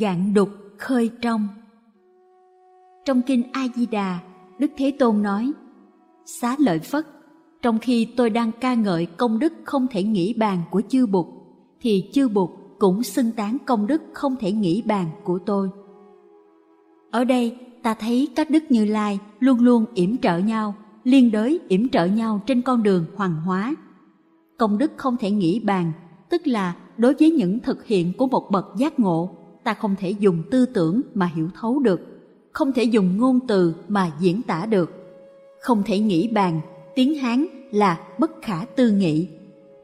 gạn đục khơi trong. Trong kinh A Di Đà, Đức Thế Tôn nói: Xá lợi Phất, trong khi tôi đang ca ngợi công đức không thể nghĩ bàn của chư Bụt, thì chư Bụt cũng xưng tán công đức không thể nghĩ bàn của tôi. Ở đây ta thấy các đức Như Lai luôn luôn yểm trợ nhau, liên đới yểm trợ nhau trên con đường hoàng hóa. Công đức không thể nghĩ bàn, tức là đối với những thực hiện của một bậc giác ngộ, ta không thể dùng tư tưởng mà hiểu thấu được, không thể dùng ngôn từ mà diễn tả được, không thể nghĩ bàn, tiếng Hán là bất khả tư nghị.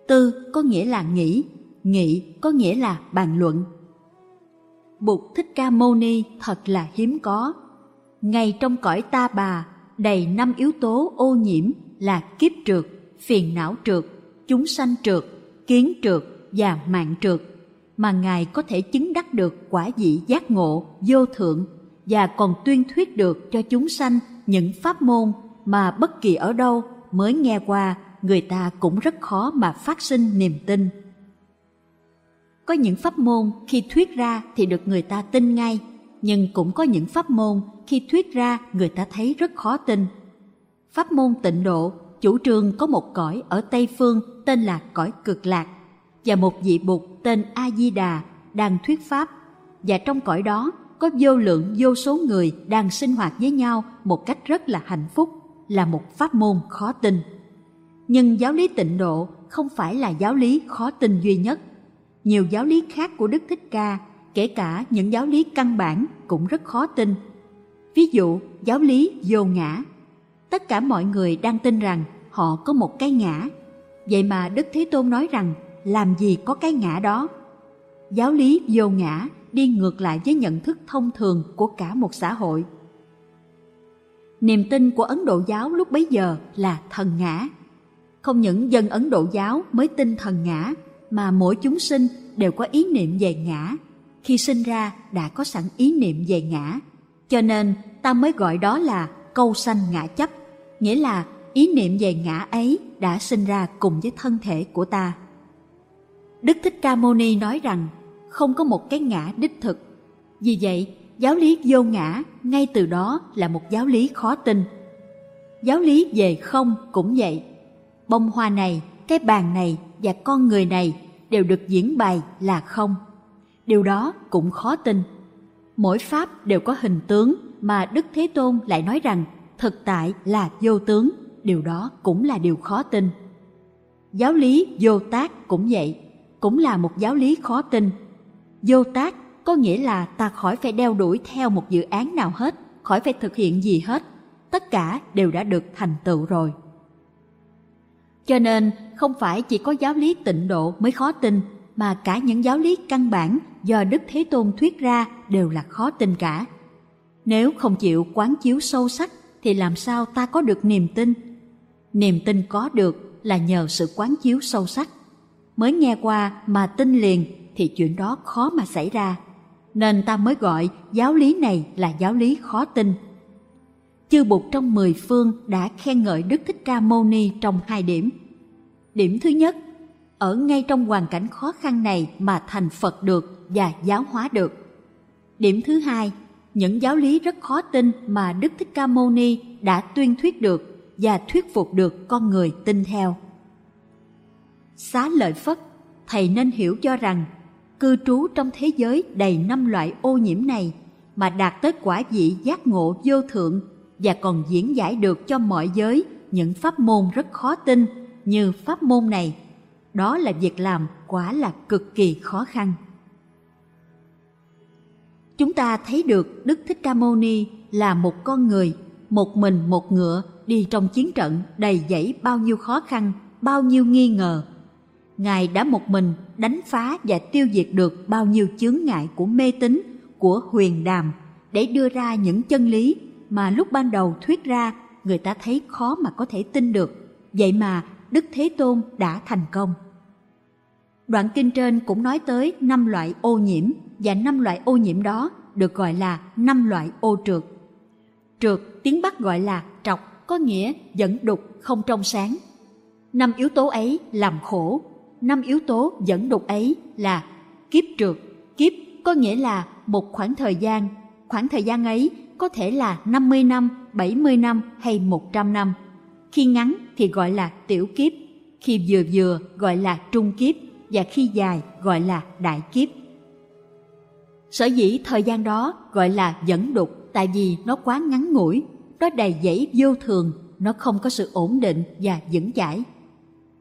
Tư có nghĩa là nghĩ, nghị có nghĩa là bàn luận. Bụt Thích Ca Mâu Ni thật là hiếm có. Ngay trong cõi ta bà, đầy năm yếu tố ô nhiễm là kiếp trượt, phiền não trượt, chúng sanh trượt, kiến trượt và mạng trượt, mà Ngài có thể chứng đắc được quả vị giác ngộ, vô thượng và còn tuyên thuyết được cho chúng sanh những pháp môn mà bất kỳ ở đâu mới nghe qua người ta cũng rất khó mà phát sinh niềm tin. Có những pháp môn khi thuyết ra thì được người ta tin ngay, nhưng cũng có những pháp môn khi thuyết ra người ta thấy rất khó tin. Pháp môn tịnh độ chủ trương có một cõi ở Tây Phương tên là cõi cực lạc và một vị bụt tên A-di-đà đang thuyết pháp và trong cõi đó có vô lượng vô số người đang sinh hoạt với nhau một cách rất là hạnh phúc là một pháp môn khó tin. Nhưng giáo lý tịnh độ không phải là giáo lý khó tin duy nhất. Nhiều giáo lý khác của Đức Thích Ca, kể cả những giáo lý căn bản cũng rất khó tin. Ví dụ, giáo lý vô ngã. Tất cả mọi người đang tin rằng họ có một cái ngã. Vậy mà Đức Thế Tôn nói rằng làm gì có cái ngã đó. Giáo lý vô ngã đi ngược lại với nhận thức thông thường của cả một xã hội. Niềm tin của Ấn Độ giáo lúc bấy giờ là thần ngã. Không những dân Ấn Độ giáo mới tin thần ngã, mà mỗi chúng sinh đều có ý niệm về ngã. Khi sinh ra đã có sẵn ý niệm về ngã. Cho nên ta mới gọi đó là câu sanh ngã chấp, nghĩa là ý niệm về ngã ấy đã sinh ra cùng với thân thể của ta. Đức Thích Ca Mâu Ni nói rằng không có một cái ngã đích thực. Vì vậy, giáo lý vô ngã ngay từ đó là một giáo lý khó tin. Giáo lý về không cũng vậy. Bông hoa này, cái bàn này và con người này đều được diễn bày là không. Điều đó cũng khó tin. Mỗi pháp đều có hình tướng mà Đức Thế Tôn lại nói rằng thực tại là vô tướng, điều đó cũng là điều khó tin. Giáo lý vô tác cũng vậy, cũng là một giáo lý khó tin. Vô tác có nghĩa là ta khỏi phải đeo đuổi theo một dự án nào hết, khỏi phải thực hiện gì hết. Tất cả đều đã được thành tựu rồi. Cho nên không phải chỉ có giáo lý tịnh độ mới khó tin, mà cả những giáo lý căn bản do Đức Thế Tôn thuyết ra đều là khó tin cả. Nếu không chịu quán chiếu sâu sắc thì làm sao ta có được niềm tin? Niềm tin có được là nhờ sự quán chiếu sâu sắc. Mới nghe qua mà tin liền thì chuyện đó khó mà xảy ra. Nên ta mới gọi giáo lý này là giáo lý khó tin. Chư Bụt trong mười phương đã khen ngợi Đức Thích Ca Mâu Ni trong hai điểm. Điểm thứ nhất, ở ngay trong hoàn cảnh khó khăn này mà thành Phật được và giáo hóa được. Điểm thứ hai, những giáo lý rất khó tin mà Đức Thích Ca Mâu Ni đã tuyên thuyết được và thuyết phục được con người tin theo. Xá lợi Phất, thầy nên hiểu cho rằng cư trú trong thế giới đầy năm loại ô nhiễm này mà đạt tới quả vị giác ngộ vô thượng và còn diễn giải được cho mọi giới những pháp môn rất khó tin như pháp môn này. Đó là việc làm quả là cực kỳ khó khăn. Chúng ta thấy được đức thích ca mâu ni là một con người một mình một ngựa đi trong chiến trận đầy dẫy bao nhiêu khó khăn bao nhiêu nghi ngờ ngài đã một mình đánh phá và tiêu diệt được bao nhiêu chướng ngại của mê tín, của huyền đàm. Để đưa ra những chân lý mà lúc ban đầu thuyết ra, người ta thấy khó mà có thể tin được. Vậy mà đức thế tôn đã thành công. Đoạn kinh trên cũng nói tới năm loại ô nhiễm, và năm loại ô nhiễm đó được gọi là năm loại ô trượt. Trượt tiếng bắc gọi là trọc, có nghĩa dẫn đục, không trong sáng. Năm yếu tố ấy làm khổ năm yếu tố dẫn đục ấy là kiếp trượt kiếp có nghĩa là một khoảng thời gian, khoảng thời gian ấy có thể là 50 năm, 70 năm hay 100 năm. Khi ngắn thì gọi là tiểu kiếp, khi vừa vừa gọi là trung kiếp và khi dài gọi là đại kiếp. Sở dĩ thời gian đó gọi là dẫn đục tại vì nó quá ngắn ngủi, nó đầy dẫy vô thường, nó không có sự ổn định và vững chãi.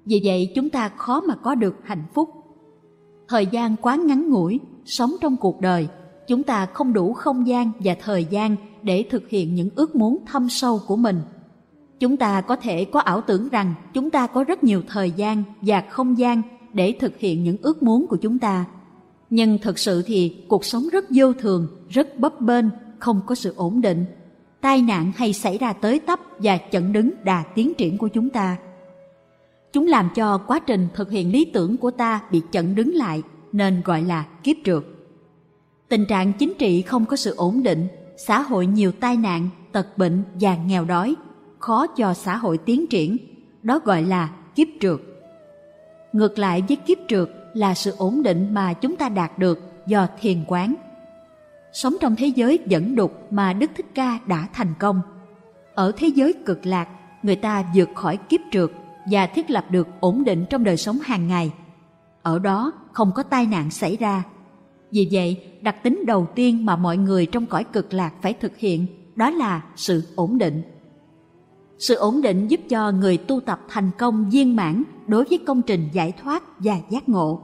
Vì vậy chúng ta khó mà có được hạnh phúc. Thời gian quá ngắn ngủi, sống trong cuộc đời, chúng ta không đủ không gian và thời gian để thực hiện những ước muốn thâm sâu của mình. Chúng ta có thể có ảo tưởng rằng chúng ta có rất nhiều thời gian và không gian để thực hiện những ước muốn của chúng ta. Nhưng thực sự thì cuộc sống rất vô thường, rất bấp bênh, không có sự ổn định. Tai nạn hay xảy ra tới tấp và chặn đứng đà tiến triển của chúng ta. Chúng làm cho quá trình thực hiện lý tưởng của ta bị chặn đứng lại nên gọi là kiếp trượt. Tình trạng chính trị không có sự ổn định, xã hội nhiều tai nạn, tật bệnh và nghèo đói, khó cho xã hội tiến triển, đó gọi là kiếp trượt. Ngược lại với kiếp trượt là sự ổn định mà chúng ta đạt được do thiền quán. Sống trong thế giới dẫn đục mà Đức Thích Ca đã thành công. Ở thế giới cực lạc, người ta vượt khỏi kiếp trượt và thiết lập được ổn định trong đời sống hàng ngày. Ở đó không có tai nạn xảy ra. Vì vậy, đặc tính đầu tiên mà mọi người trong cõi cực lạc phải thực hiện đó là sự ổn định. Sự ổn định giúp cho người tu tập thành công viên mãn đối với công trình giải thoát và giác ngộ.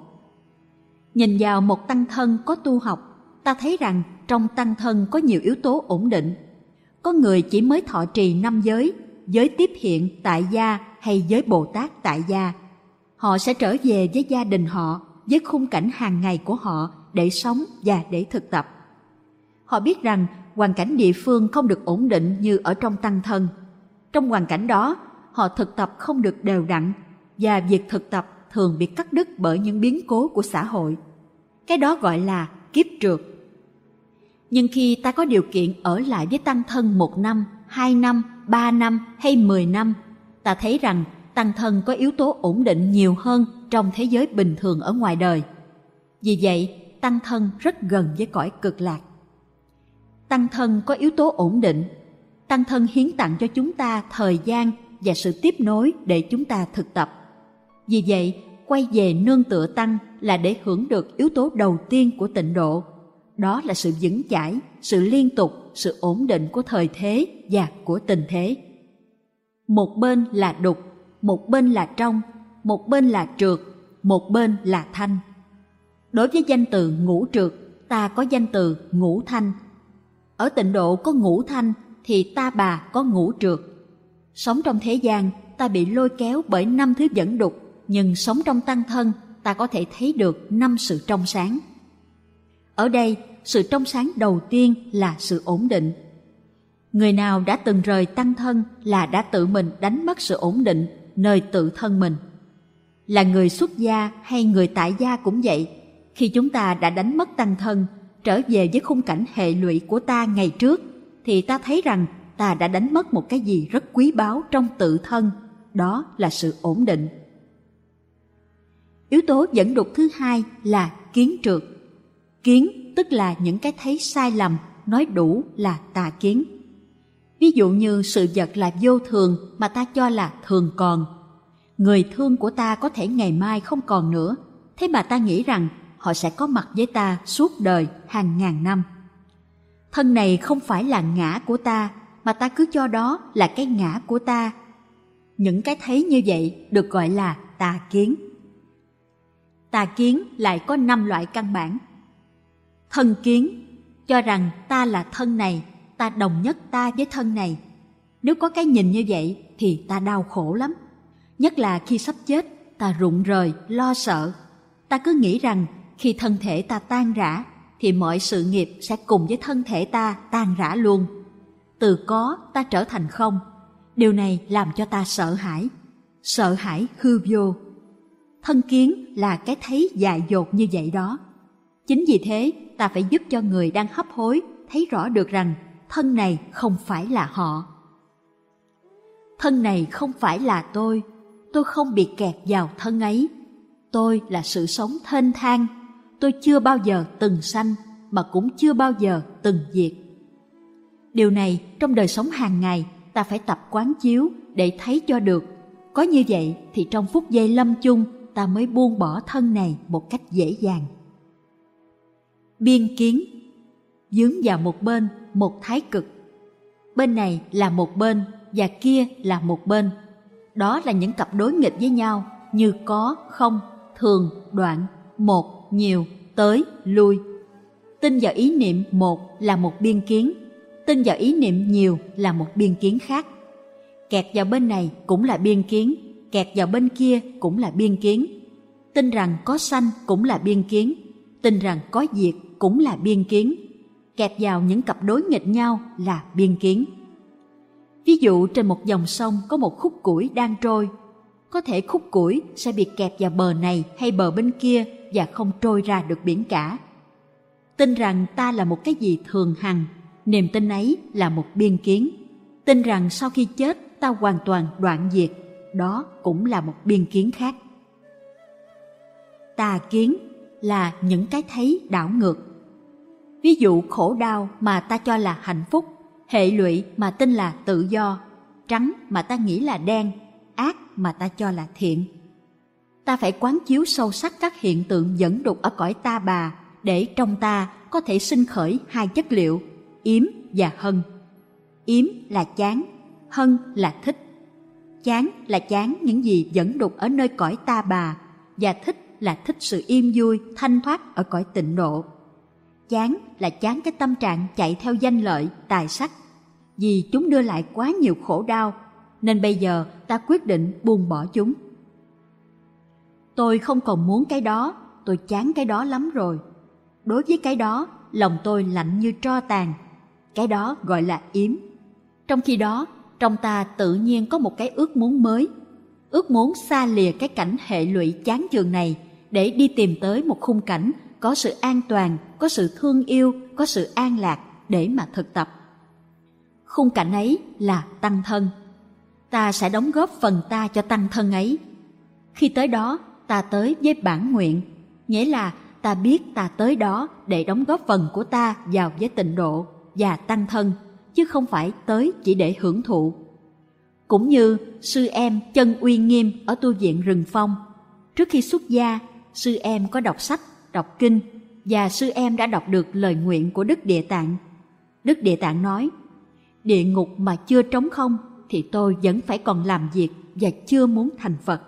Nhìn vào một tăng thân có tu học, ta thấy rằng trong tăng thân có nhiều yếu tố ổn định. Có người chỉ mới thọ trì năm giới, giới tiếp hiện tại gia hay giới Bồ Tát tại gia. Họ sẽ trở về với gia đình họ, với khung cảnh hàng ngày của họ để sống và để thực tập. Họ biết rằng hoàn cảnh địa phương không được ổn định như ở trong tăng thân. Trong hoàn cảnh đó, họ thực tập không được đều đặn và việc thực tập thường bị cắt đứt bởi những biến cố của xã hội. Cái đó gọi là kiếp trượt. Nhưng khi ta có điều kiện ở lại với tăng thân một năm, hai năm, ba năm hay mười năm, ta thấy rằng tăng thân có yếu tố ổn định nhiều hơn trong thế giới bình thường ở ngoài đời. Vì vậy, tăng thân rất gần với cõi cực lạc. Tăng thân có yếu tố ổn định. Tăng thân hiến tặng cho chúng ta thời gian và sự tiếp nối để chúng ta thực tập. Vì vậy, quay về nương tựa tăng là để hưởng được yếu tố đầu tiên của tịnh độ. Đó là sự vững chãi, sự liên tục, sự ổn định của thời thế và của tình thế. Một bên là đục, một bên là trong, một bên là trượt, một bên là thanh. Đối với danh từ ngũ trượt, ta có danh từ ngũ thanh. Ở tịnh độ có ngũ thanh thì ta bà có ngũ trượt. Sống trong thế gian, ta bị lôi kéo bởi năm thứ dẫn đục, nhưng sống trong tăng thân, ta có thể thấy được năm sự trong sáng. Ở đây, sự trong sáng đầu tiên là sự ổn định. Người nào đã từng rời tăng thân là đã tự mình đánh mất sự ổn định nơi tự thân mình. Là người xuất gia hay người tại gia cũng vậy, khi chúng ta đã đánh mất tăng thân, trở về với khung cảnh hệ lụy của ta ngày trước, thì ta thấy rằng ta đã đánh mất một cái gì rất quý báu trong tự thân, đó là sự ổn định. Yếu tố dẫn đục thứ hai là kiến trượt. Kiến tức là những cái thấy sai lầm, nói đủ là tà kiến. Ví dụ như sự vật là vô thường mà ta cho là thường còn. Người thương của ta có thể ngày mai không còn nữa, thế mà ta nghĩ rằng họ sẽ có mặt với ta suốt đời hàng ngàn năm. Thân này không phải là ngã của ta, mà ta cứ cho đó là cái ngã của ta. Những cái thấy như vậy được gọi là tà kiến. Tà kiến lại có năm loại căn bản. Thân kiến, cho rằng ta là thân này, ta đồng nhất ta với thân này. Nếu có cái nhìn như vậy thì ta đau khổ lắm. Nhất là khi sắp chết, ta rụng rời, lo sợ. Ta cứ nghĩ rằng khi thân thể ta tan rã thì mọi sự nghiệp sẽ cùng với thân thể ta tan rã luôn. Từ có ta trở thành không. Điều này làm cho ta sợ hãi. Sợ hãi hư vô. Thân kiến là cái thấy dại dột như vậy đó. Chính vì thế ta phải giúp cho người đang hấp hối thấy rõ được rằng thân này không phải là họ. Thân này không phải là tôi, tôi không bị kẹt vào thân ấy. Tôi là sự sống thênh thang tôi chưa bao giờ từng sanh, mà cũng chưa bao giờ từng diệt. Điều này trong đời sống hàng ngày ta phải tập quán chiếu để thấy cho được. Có như vậy thì trong phút giây lâm chung ta mới buông bỏ thân này một cách dễ dàng. Biên kiến Dướng vào một bên, một thái cực. Bên này là một bên và kia là một bên. Đó là những cặp đối nghịch với nhau như có, không, thường, đoạn, một, nhiều, tới, lui. Tin vào ý niệm một là một biên kiến, tin vào ý niệm nhiều là một biên kiến khác. Kẹt vào bên này cũng là biên kiến, kẹt vào bên kia cũng là biên kiến. Tin rằng có sanh cũng là biên kiến, tin rằng có diệt cũng là biên kiến kẹp vào những cặp đối nghịch nhau là biên kiến. Ví dụ trên một dòng sông có một khúc củi đang trôi. Có thể khúc củi sẽ bị kẹp vào bờ này hay bờ bên kia và không trôi ra được biển cả. Tin rằng ta là một cái gì thường hằng, niềm tin ấy là một biên kiến. Tin rằng sau khi chết ta hoàn toàn đoạn diệt, đó cũng là một biên kiến khác. Tà kiến là những cái thấy đảo ngược. Ví dụ khổ đau mà ta cho là hạnh phúc hệ lụy mà tin là tự do, trắng mà ta nghĩ là đen, ác mà ta cho là thiện. Ta phải quán chiếu sâu sắc các hiện tượng dẫn đục ở cõi ta bà để trong ta có thể sinh khởi hai chất liệu, yếm và hân. Yếm là chán, hân là thích. Chán là chán những gì dẫn đục ở nơi cõi ta bà và thích là thích sự im vui, thanh thoát ở cõi tịnh độ. Chán là chán cái tâm trạng chạy theo danh lợi, tài sắc, vì chúng đưa lại quá nhiều khổ đau, nên bây giờ ta quyết định buông bỏ chúng. Tôi không còn muốn cái đó, tôi chán cái đó lắm rồi. Đối với cái đó, lòng tôi lạnh như tro tàn. Cái đó gọi là yếm. Trong khi đó, trong ta tự nhiên có một cái ước muốn mới. Ước muốn xa lìa cái cảnh hệ lụy chán chường này để đi tìm tới một khung cảnh có sự an toàn, có sự thương yêu, có sự an lạc để mà thực tập. Khung cảnh ấy là tăng thân. Ta sẽ đóng góp phần ta cho tăng thân ấy. Khi tới đó ta tới với bản nguyện. Nghĩa là ta biết ta tới đó để đóng góp phần của ta vào với tịnh độ và tăng thân chứ không phải tới chỉ để hưởng thụ. Cũng như sư em chân uy nghiêm ở tu viện rừng phong trước khi xuất gia sư em có đọc sách đọc kinh và sư em đã đọc được lời nguyện của đức địa tạng đức địa tạng nói địa ngục mà chưa trống không thì tôi vẫn phải còn làm việc và chưa muốn thành Phật.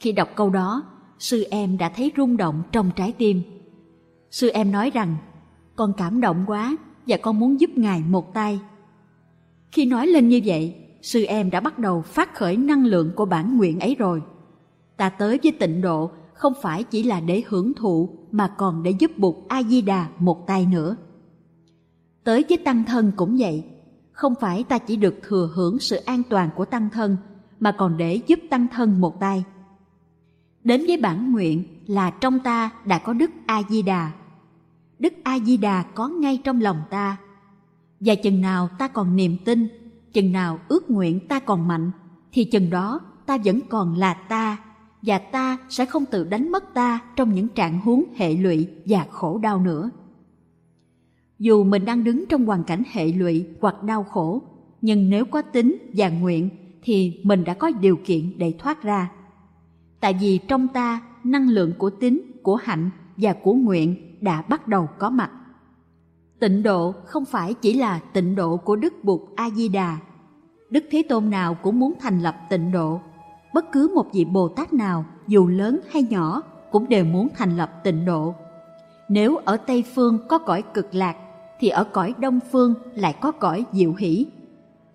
Khi đọc câu đó, sư em đã thấy rung động trong trái tim. Sư em nói rằng, con cảm động quá và con muốn giúp Ngài một tay. Khi nói lên như vậy, sư em đã bắt đầu phát khởi năng lượng của bản nguyện ấy rồi. Ta tới với tịnh độ không phải chỉ là để hưởng thụ mà còn để giúp Bụt A-di-đà một tay nữa. Tới với tăng thân cũng vậy, không phải ta chỉ được thừa hưởng sự an toàn của tăng thân, mà còn để giúp tăng thân một tay. Đến với bản nguyện là trong ta đã có Đức A-di-đà. Đức A-di-đà có ngay trong lòng ta. Và chừng nào ta còn niềm tin, chừng nào ước nguyện ta còn mạnh, thì chừng đó ta vẫn còn là ta, và ta sẽ không tự đánh mất ta trong những trạng huống hệ lụy và khổ đau nữa. Dù mình đang đứng trong hoàn cảnh hệ lụy hoặc đau khổ, nhưng nếu có tính và nguyện thì mình đã có điều kiện để thoát ra. Tại vì trong ta, năng lượng của tính, của hạnh và của nguyện đã bắt đầu có mặt. Tịnh độ không phải chỉ là tịnh độ của Đức Bụt A-di-đà. Đức Thế Tôn nào cũng muốn thành lập tịnh độ. Bất cứ một vị Bồ Tát nào, dù lớn hay nhỏ, cũng đều muốn thành lập tịnh độ. Nếu ở Tây Phương có cõi cực lạc thì ở cõi đông phương lại có cõi diệu hỷ.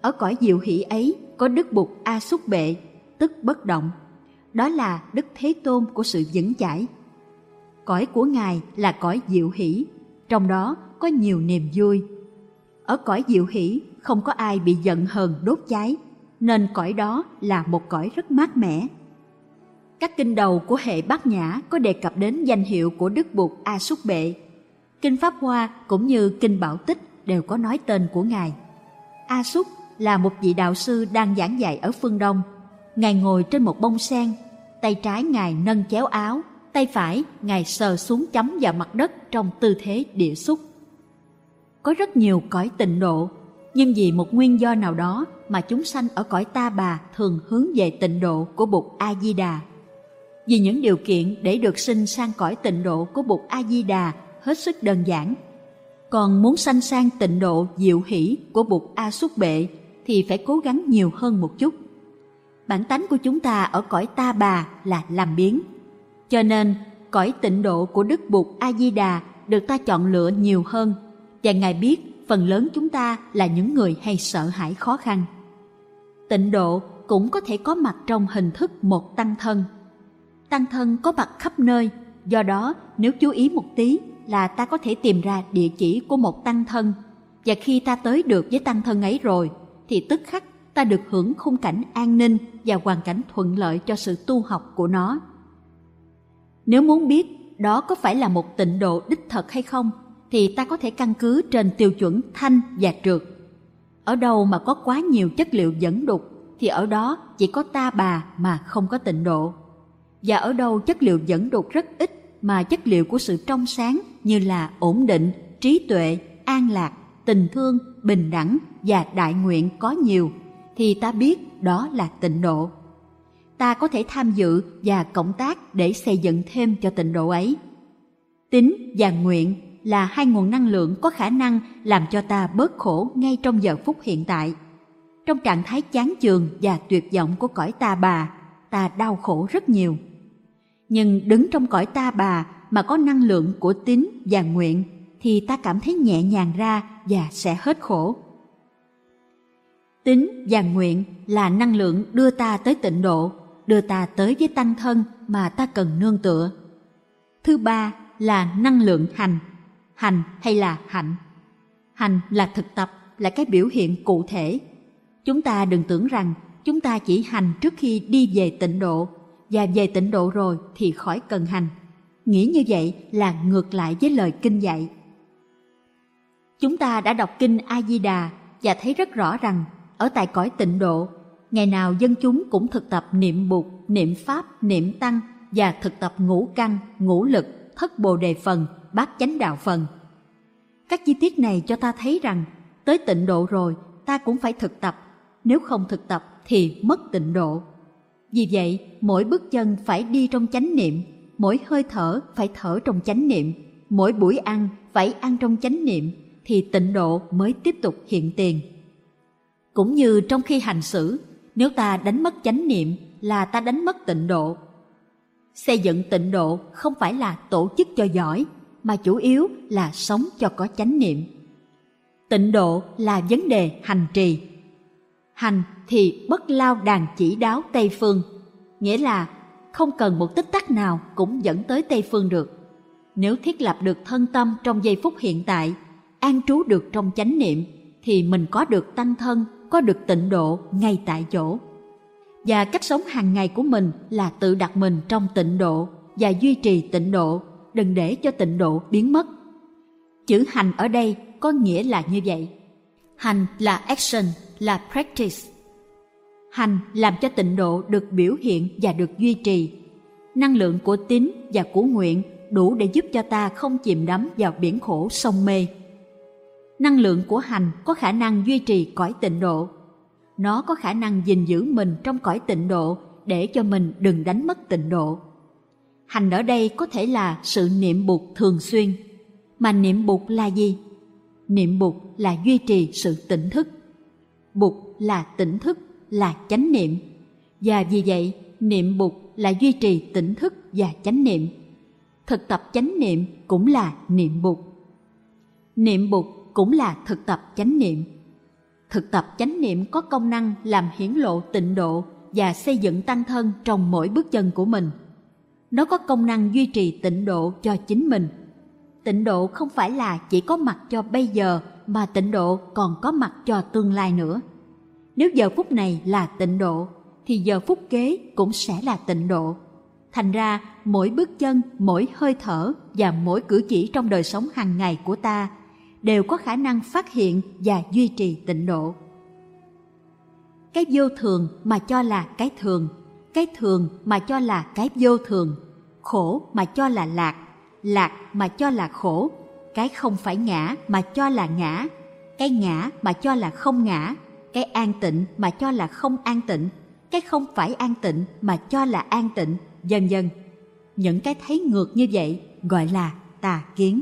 Ở cõi diệu hỷ ấy có đức Bụt A Xúc Bệ, tức bất động. Đó là đức thế tôn của sự vững chãi. Cõi của Ngài là cõi diệu hỷ, trong đó có nhiều niềm vui. Ở cõi diệu hỷ không có ai bị giận hờn đốt cháy, nên cõi đó là một cõi rất mát mẻ. Các kinh đầu của hệ Bát Nhã có đề cập đến danh hiệu của Đức Bụt A Xúc Bệ Kinh Pháp Hoa cũng như Kinh Bảo Tích đều có nói tên của Ngài. A Súc là một vị đạo sư đang giảng dạy ở phương Đông. Ngài ngồi trên một bông sen, tay trái Ngài nâng chéo áo, tay phải Ngài sờ xuống chấm vào mặt đất trong tư thế địa xúc. Có rất nhiều cõi tịnh độ, nhưng vì một nguyên do nào đó mà chúng sanh ở cõi ta bà thường hướng về tịnh độ của Bụt A-di-đà. Vì những điều kiện để được sinh sang cõi tịnh độ của Bụt A-di-đà hết sức đơn giản. Còn muốn sanh sang tịnh độ diệu hỷ của Bụt A-xuất bệ thì phải cố gắng nhiều hơn một chút. Bản tánh của chúng ta ở cõi ta bà là làm biến. Cho nên, cõi tịnh độ của Đức Bụt A-di-đà được ta chọn lựa nhiều hơn và Ngài biết phần lớn chúng ta là những người hay sợ hãi khó khăn. Tịnh độ cũng có thể có mặt trong hình thức một tăng thân. Tăng thân có mặt khắp nơi, do đó nếu chú ý một tí là ta có thể tìm ra địa chỉ của một tăng thân và khi ta tới được với tăng thân ấy rồi thì tức khắc ta được hưởng khung cảnh an ninh và hoàn cảnh thuận lợi cho sự tu học của nó. Nếu muốn biết đó có phải là một tịnh độ đích thật hay không thì ta có thể căn cứ trên tiêu chuẩn thanh và trượt. Ở đâu mà có quá nhiều chất liệu dẫn đục thì ở đó chỉ có ta bà mà không có tịnh độ. Và ở đâu chất liệu dẫn đục rất ít mà chất liệu của sự trong sáng như là ổn định, trí tuệ, an lạc, tình thương, bình đẳng và đại nguyện có nhiều thì ta biết đó là tịnh độ. Ta có thể tham dự và cộng tác để xây dựng thêm cho tịnh độ ấy. Tính và nguyện là hai nguồn năng lượng có khả năng làm cho ta bớt khổ ngay trong giờ phút hiện tại. Trong trạng thái chán chường và tuyệt vọng của cõi ta bà, ta đau khổ rất nhiều. Nhưng đứng trong cõi ta bà mà có năng lượng của tín và nguyện thì ta cảm thấy nhẹ nhàng ra và sẽ hết khổ. Tín và nguyện là năng lượng đưa ta tới tịnh độ, đưa ta tới với tăng thân mà ta cần nương tựa. Thứ ba là năng lượng hành hành hay là hạnh? Hành là thực tập, là cái biểu hiện cụ thể. Chúng ta đừng tưởng rằng chúng ta chỉ hành trước khi đi về tịnh độ, và về tịnh độ rồi thì khỏi cần hành. Nghĩ như vậy là ngược lại với lời kinh dạy. Chúng ta đã đọc kinh a di đà và thấy rất rõ rằng ở tại cõi tịnh độ, ngày nào dân chúng cũng thực tập niệm bụt, niệm pháp, niệm tăng và thực tập ngũ căn, ngũ lực, thất bồ đề phần bát chánh đạo phần. Các chi tiết này cho ta thấy rằng tới tịnh độ rồi ta cũng phải thực tập, nếu không thực tập thì mất tịnh độ. Vì vậy, mỗi bước chân phải đi trong chánh niệm, mỗi hơi thở phải thở trong chánh niệm, mỗi buổi ăn phải ăn trong chánh niệm thì tịnh độ mới tiếp tục hiện tiền. Cũng như trong khi hành xử, nếu ta đánh mất chánh niệm là ta đánh mất tịnh độ. Xây dựng tịnh độ không phải là tổ chức cho giỏi mà chủ yếu là sống cho có chánh niệm. Tịnh độ là vấn đề hành trì. Hành thì bất lao đàn chỉ đáo Tây Phương, nghĩa là không cần một tích tắc nào cũng dẫn tới Tây Phương được. Nếu thiết lập được thân tâm trong giây phút hiện tại, an trú được trong chánh niệm, thì mình có được tăng thân, có được tịnh độ ngay tại chỗ. Và cách sống hàng ngày của mình là tự đặt mình trong tịnh độ và duy trì tịnh độ đừng để cho tịnh độ biến mất. Chữ hành ở đây có nghĩa là như vậy. Hành là action, là practice. Hành làm cho tịnh độ được biểu hiện và được duy trì. Năng lượng của tín và của nguyện đủ để giúp cho ta không chìm đắm vào biển khổ sông mê. Năng lượng của hành có khả năng duy trì cõi tịnh độ. Nó có khả năng gìn giữ mình trong cõi tịnh độ để cho mình đừng đánh mất tịnh độ hành ở đây có thể là sự niệm bụt thường xuyên. Mà niệm bụt là gì? Niệm bụt là duy trì sự tỉnh thức. Bụt là tỉnh thức, là chánh niệm. Và vì vậy, niệm bụt là duy trì tỉnh thức và chánh niệm. Thực tập chánh niệm cũng là niệm bụt niệm bụt cũng là thực tập chánh niệm. Thực tập chánh niệm có công năng làm hiển lộ tịnh độ và xây dựng tăng thân trong mỗi bước chân của mình nó có công năng duy trì tịnh độ cho chính mình. Tịnh độ không phải là chỉ có mặt cho bây giờ, mà tịnh độ còn có mặt cho tương lai nữa. Nếu giờ phút này là tịnh độ, thì giờ phút kế cũng sẽ là tịnh độ. Thành ra, mỗi bước chân, mỗi hơi thở và mỗi cử chỉ trong đời sống hàng ngày của ta đều có khả năng phát hiện và duy trì tịnh độ. Cái vô thường mà cho là cái thường cái thường mà cho là cái vô thường khổ mà cho là lạc, lạc mà cho là khổ, cái không phải ngã mà cho là ngã, cái ngã mà cho là không ngã, cái an tịnh mà cho là không an tịnh, cái không phải an tịnh mà cho là an tịnh, dần dần. Những cái thấy ngược như vậy gọi là tà kiến.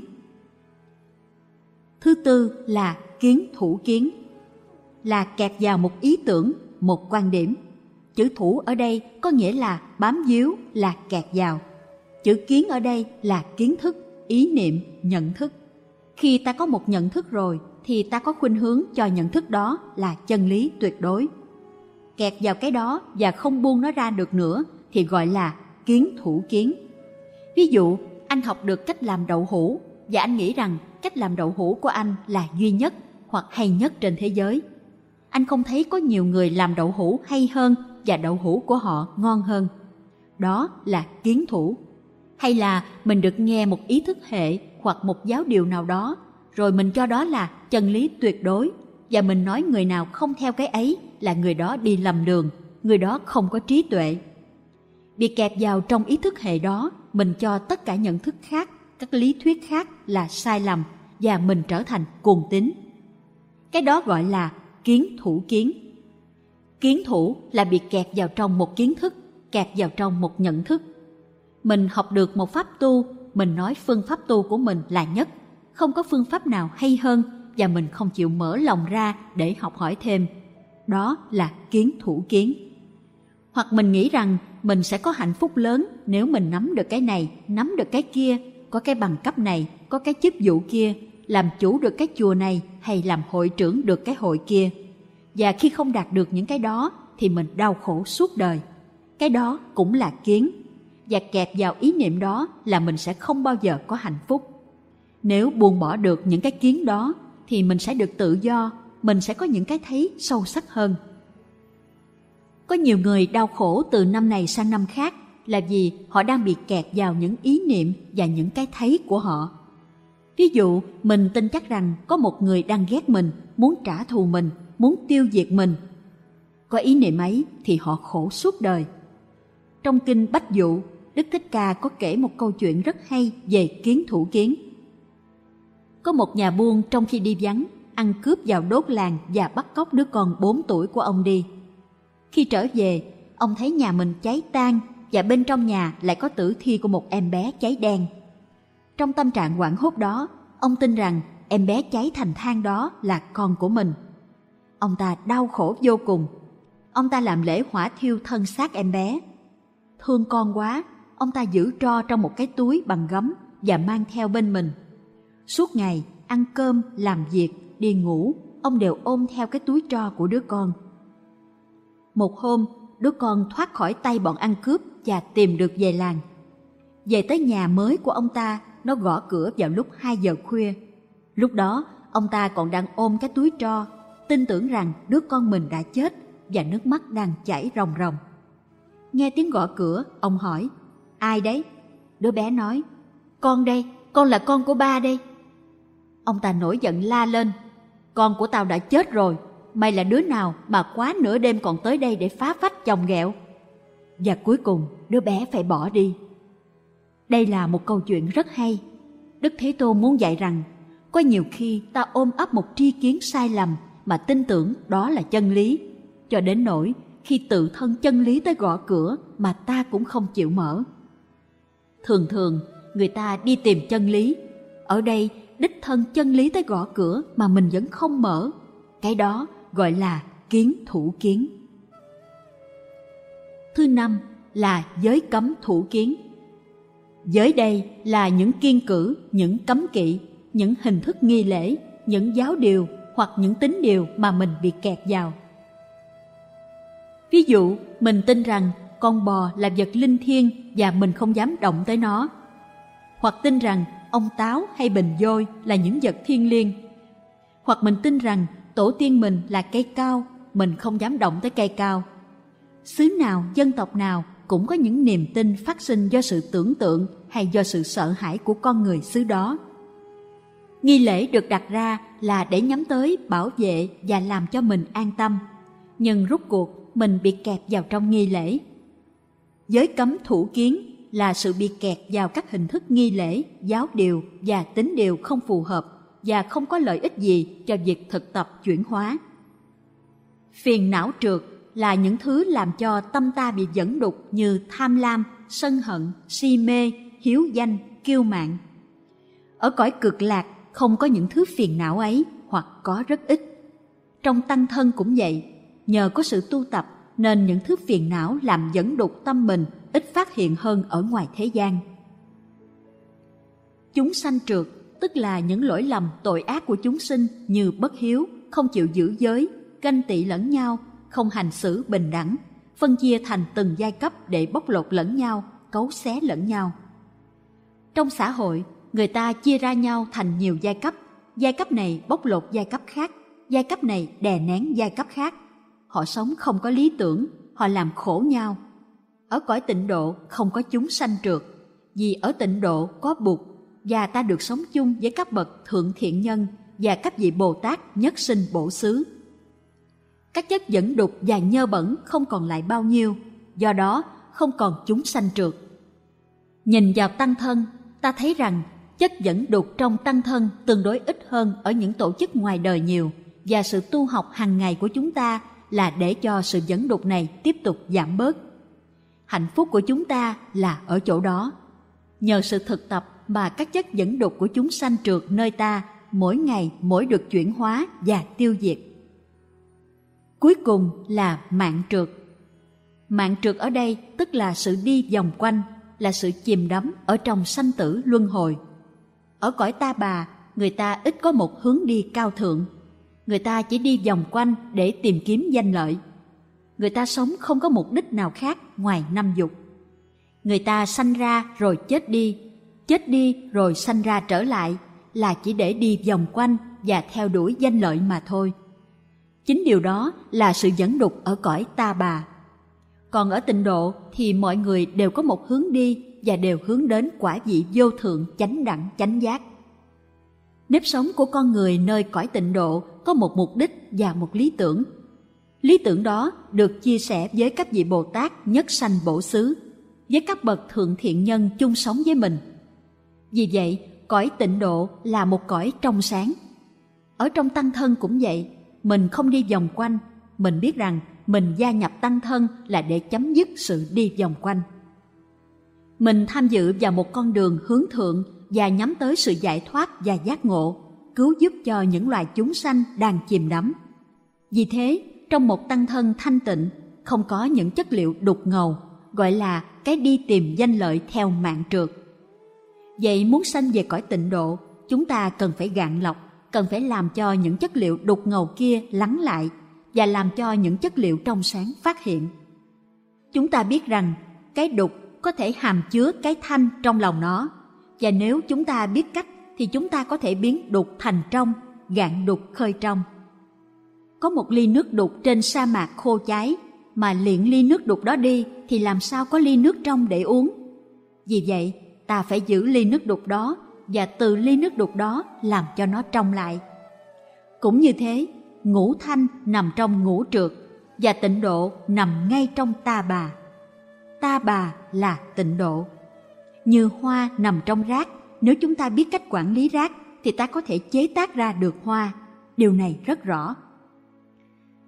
Thứ tư là kiến thủ kiến, là kẹt vào một ý tưởng, một quan điểm. Chữ thủ ở đây có nghĩa là bám víu, là kẹt vào. Chữ kiến ở đây là kiến thức, ý niệm, nhận thức. Khi ta có một nhận thức rồi thì ta có khuynh hướng cho nhận thức đó là chân lý tuyệt đối. Kẹt vào cái đó và không buông nó ra được nữa thì gọi là kiến thủ kiến. Ví dụ, anh học được cách làm đậu hũ và anh nghĩ rằng cách làm đậu hũ của anh là duy nhất hoặc hay nhất trên thế giới. Anh không thấy có nhiều người làm đậu hũ hay hơn và đậu hũ của họ ngon hơn. Đó là kiến thủ. Hay là mình được nghe một ý thức hệ hoặc một giáo điều nào đó, rồi mình cho đó là chân lý tuyệt đối và mình nói người nào không theo cái ấy là người đó đi lầm đường, người đó không có trí tuệ. Bị kẹp vào trong ý thức hệ đó, mình cho tất cả nhận thức khác, các lý thuyết khác là sai lầm và mình trở thành cuồng tín. Cái đó gọi là kiến thủ kiến. Kiến thủ là bị kẹt vào trong một kiến thức, kẹt vào trong một nhận thức. Mình học được một pháp tu, mình nói phương pháp tu của mình là nhất, không có phương pháp nào hay hơn và mình không chịu mở lòng ra để học hỏi thêm. Đó là kiến thủ kiến. Hoặc mình nghĩ rằng mình sẽ có hạnh phúc lớn nếu mình nắm được cái này, nắm được cái kia, có cái bằng cấp này, có cái chức vụ kia, làm chủ được cái chùa này hay làm hội trưởng được cái hội kia. Và khi không đạt được những cái đó thì mình đau khổ suốt đời. Cái đó cũng là kiến. Và kẹt vào ý niệm đó là mình sẽ không bao giờ có hạnh phúc. Nếu buông bỏ được những cái kiến đó thì mình sẽ được tự do, mình sẽ có những cái thấy sâu sắc hơn. Có nhiều người đau khổ từ năm này sang năm khác là vì họ đang bị kẹt vào những ý niệm và những cái thấy của họ. Ví dụ, mình tin chắc rằng có một người đang ghét mình, muốn trả thù mình, muốn tiêu diệt mình. Có ý niệm ấy thì họ khổ suốt đời. Trong kinh Bách Dụ, Đức Thích Ca có kể một câu chuyện rất hay về kiến thủ kiến. Có một nhà buôn trong khi đi vắng, ăn cướp vào đốt làng và bắt cóc đứa con 4 tuổi của ông đi. Khi trở về, ông thấy nhà mình cháy tan và bên trong nhà lại có tử thi của một em bé cháy đen. Trong tâm trạng hoảng hốt đó, ông tin rằng em bé cháy thành than đó là con của mình. Ông ta đau khổ vô cùng. Ông ta làm lễ hỏa thiêu thân xác em bé. Thương con quá, ông ta giữ tro trong một cái túi bằng gấm và mang theo bên mình. Suốt ngày, ăn cơm, làm việc, đi ngủ, ông đều ôm theo cái túi tro của đứa con. Một hôm, đứa con thoát khỏi tay bọn ăn cướp và tìm được về làng. Về tới nhà mới của ông ta, nó gõ cửa vào lúc 2 giờ khuya. Lúc đó, ông ta còn đang ôm cái túi tro, tin tưởng rằng đứa con mình đã chết và nước mắt đang chảy ròng ròng. Nghe tiếng gõ cửa, ông hỏi, ai đấy? Đứa bé nói, con đây, con là con của ba đây. Ông ta nổi giận la lên, con của tao đã chết rồi, mày là đứa nào mà quá nửa đêm còn tới đây để phá phách chồng ghẹo. Và cuối cùng, đứa bé phải bỏ đi. Đây là một câu chuyện rất hay. Đức Thế Tôn muốn dạy rằng, có nhiều khi ta ôm ấp một tri kiến sai lầm mà tin tưởng đó là chân lý, cho đến nỗi khi tự thân chân lý tới gõ cửa mà ta cũng không chịu mở. Thường thường, người ta đi tìm chân lý. Ở đây, đích thân chân lý tới gõ cửa mà mình vẫn không mở. Cái đó gọi là kiến thủ kiến. Thứ năm là giới cấm thủ kiến. Giới đây là những kiên cử, những cấm kỵ, những hình thức nghi lễ, những giáo điều hoặc những tín điều mà mình bị kẹt vào. Ví dụ, mình tin rằng con bò là vật linh thiêng và mình không dám động tới nó. Hoặc tin rằng ông táo hay bình dôi là những vật thiên liêng. Hoặc mình tin rằng tổ tiên mình là cây cao, mình không dám động tới cây cao. Xứ nào, dân tộc nào cũng có những niềm tin phát sinh do sự tưởng tượng hay do sự sợ hãi của con người xứ đó. Nghi lễ được đặt ra là để nhắm tới bảo vệ và làm cho mình an tâm, nhưng rút cuộc mình bị kẹt vào trong nghi lễ. Giới cấm thủ kiến là sự bị kẹt vào các hình thức nghi lễ, giáo điều và tính điều không phù hợp và không có lợi ích gì cho việc thực tập chuyển hóa. Phiền não trượt là những thứ làm cho tâm ta bị dẫn đục như tham lam, sân hận, si mê, hiếu danh, kiêu mạn. Ở cõi cực lạc không có những thứ phiền não ấy hoặc có rất ít. Trong tăng thân cũng vậy, nhờ có sự tu tập nên những thứ phiền não làm dẫn đục tâm mình ít phát hiện hơn ở ngoài thế gian. Chúng sanh trượt tức là những lỗi lầm tội ác của chúng sinh như bất hiếu, không chịu giữ giới, ganh tị lẫn nhau, không hành xử bình đẳng, phân chia thành từng giai cấp để bóc lột lẫn nhau, cấu xé lẫn nhau. Trong xã hội, người ta chia ra nhau thành nhiều giai cấp, giai cấp này bóc lột giai cấp khác, giai cấp này đè nén giai cấp khác. Họ sống không có lý tưởng, họ làm khổ nhau. Ở cõi tịnh độ không có chúng sanh trượt, vì ở tịnh độ có Bụt và ta được sống chung với các bậc thượng thiện nhân và các vị Bồ Tát nhất sinh bổ xứ. Các chất dẫn đục và nhơ bẩn không còn lại bao nhiêu, do đó không còn chúng sanh trượt. Nhìn vào tăng thân, ta thấy rằng chất dẫn đục trong tăng thân tương đối ít hơn ở những tổ chức ngoài đời nhiều và sự tu học hàng ngày của chúng ta là để cho sự dẫn đục này tiếp tục giảm bớt. Hạnh phúc của chúng ta là ở chỗ đó. Nhờ sự thực tập mà các chất dẫn đục của chúng sanh trượt nơi ta mỗi ngày mỗi được chuyển hóa và tiêu diệt. Cuối cùng là mạng trượt. Mạng trượt ở đây tức là sự đi vòng quanh, là sự chìm đắm ở trong sanh tử luân hồi. Ở cõi ta bà, người ta ít có một hướng đi cao thượng. Người ta chỉ đi vòng quanh để tìm kiếm danh lợi. Người ta sống không có mục đích nào khác ngoài năm dục. Người ta sanh ra rồi chết đi, chết đi rồi sanh ra trở lại là chỉ để đi vòng quanh và theo đuổi danh lợi mà thôi. Chính điều đó là sự dẫn đục ở cõi ta bà. Còn ở tịnh độ thì mọi người đều có một hướng đi và đều hướng đến quả vị vô thượng chánh đẳng chánh giác. Nếp sống của con người nơi cõi tịnh độ có một mục đích và một lý tưởng. Lý tưởng đó được chia sẻ với các vị Bồ Tát nhất sanh bổ xứ, với các bậc thượng thiện nhân chung sống với mình. Vì vậy, cõi tịnh độ là một cõi trong sáng. Ở trong tăng thân cũng vậy, mình không đi vòng quanh, mình biết rằng mình gia nhập tăng thân là để chấm dứt sự đi vòng quanh. Mình tham dự vào một con đường hướng thượng và nhắm tới sự giải thoát và giác ngộ, cứu giúp cho những loài chúng sanh đang chìm đắm. Vì thế, trong một tăng thân thanh tịnh, không có những chất liệu đục ngầu, gọi là cái đi tìm danh lợi theo mạng trượt. Vậy muốn sanh về cõi tịnh độ, chúng ta cần phải gạn lọc, cần phải làm cho những chất liệu đục ngầu kia lắng lại và làm cho những chất liệu trong sáng phát hiện. Chúng ta biết rằng cái đục có thể hàm chứa cái thanh trong lòng nó và nếu chúng ta biết cách thì chúng ta có thể biến đục thành trong, gạn đục khơi trong. Có một ly nước đục trên sa mạc khô cháy mà liện ly nước đục đó đi thì làm sao có ly nước trong để uống. Vì vậy, ta phải giữ ly nước đục đó và từ ly nước đục đó làm cho nó trong lại. Cũng như thế, ngũ thanh nằm trong ngũ trượt và tịnh độ nằm ngay trong ta bà. Ta bà là tịnh độ. Như hoa nằm trong rác, nếu chúng ta biết cách quản lý rác thì ta có thể chế tác ra được hoa. Điều này rất rõ.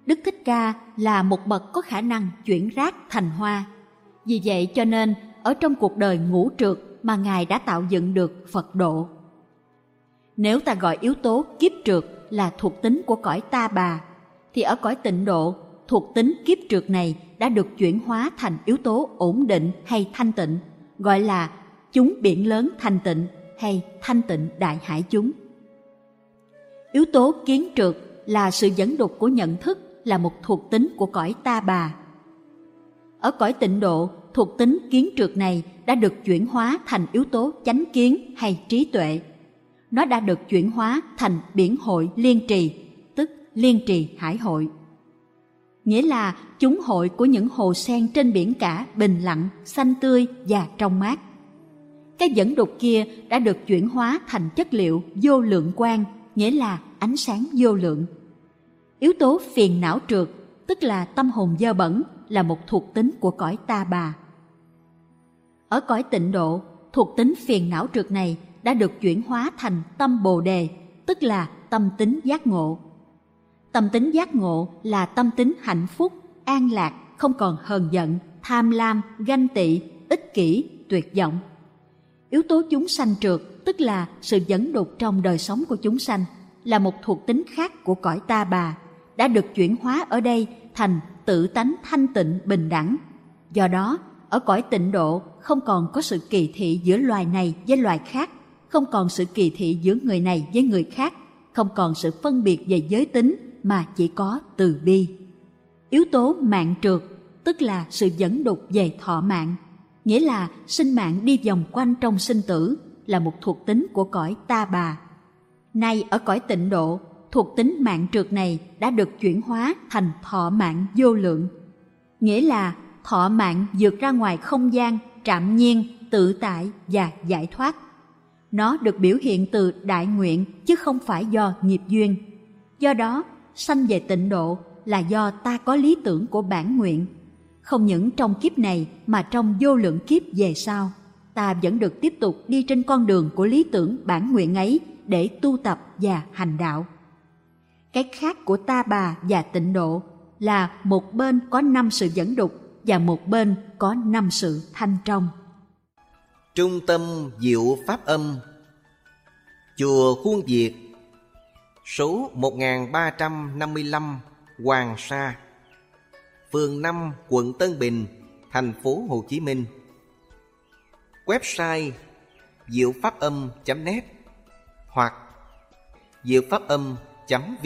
Đức Thích Ca là một bậc có khả năng chuyển rác thành hoa. Vì vậy cho nên ở trong cuộc đời ngũ trượt mà Ngài đã tạo dựng được Phật độ. Nếu ta gọi yếu tố kiếp trượt là thuộc tính của cõi ta bà, thì ở cõi tịnh độ, thuộc tính kiếp trượt này đã được chuyển hóa thành yếu tố ổn định hay thanh tịnh, gọi là chúng biển lớn thanh tịnh hay thanh tịnh đại hải chúng. Yếu tố kiến trượt là sự dẫn đục của nhận thức là một thuộc tính của cõi ta bà. Ở cõi tịnh độ, thuộc tính kiến trượt này đã được chuyển hóa thành yếu tố chánh kiến hay trí tuệ. Nó đã được chuyển hóa thành biển hội liên trì, tức liên trì hải hội. Nghĩa là chúng hội của những hồ sen trên biển cả bình lặng, xanh tươi và trong mát. Cái dẫn đục kia đã được chuyển hóa thành chất liệu vô lượng quang, nghĩa là ánh sáng vô lượng. Yếu tố phiền não trượt, tức là tâm hồn dơ bẩn, là một thuộc tính của cõi ta bà. Ở cõi tịnh độ, thuộc tính phiền não trượt này đã được chuyển hóa thành tâm bồ đề, tức là tâm tính giác ngộ. Tâm tính giác ngộ là tâm tính hạnh phúc, an lạc, không còn hờn giận, tham lam, ganh tị, ích kỷ, tuyệt vọng. Yếu tố chúng sanh trượt, tức là sự dẫn đục trong đời sống của chúng sanh, là một thuộc tính khác của cõi ta bà, đã được chuyển hóa ở đây thành tự tánh thanh tịnh bình đẳng. Do đó, ở cõi tịnh độ không còn có sự kỳ thị giữa loài này với loài khác, không còn sự kỳ thị giữa người này với người khác, không còn sự phân biệt về giới tính mà chỉ có từ bi. Yếu tố mạng trượt, tức là sự dẫn đục về thọ mạng, nghĩa là sinh mạng đi vòng quanh trong sinh tử là một thuộc tính của cõi ta bà. Nay ở cõi tịnh độ, thuộc tính mạng trượt này đã được chuyển hóa thành thọ mạng vô lượng. Nghĩa là thọ mạng vượt ra ngoài không gian, trạm nhiên, tự tại và giải thoát. Nó được biểu hiện từ đại nguyện chứ không phải do nghiệp duyên. Do đó, sanh về tịnh độ là do ta có lý tưởng của bản nguyện. Không những trong kiếp này mà trong vô lượng kiếp về sau, ta vẫn được tiếp tục đi trên con đường của lý tưởng bản nguyện ấy để tu tập và hành đạo. Cái khác của ta bà và tịnh độ là một bên có năm sự dẫn đục và một bên có năm sự thanh trong. Trung tâm Diệu Pháp Âm Chùa Khuôn Việt Số 1355 Hoàng Sa, Phường 5 quận Tân Bình, Thành phố Hồ Chí Minh. Website diệu pháp âm.net hoặc diệu pháp âm.vn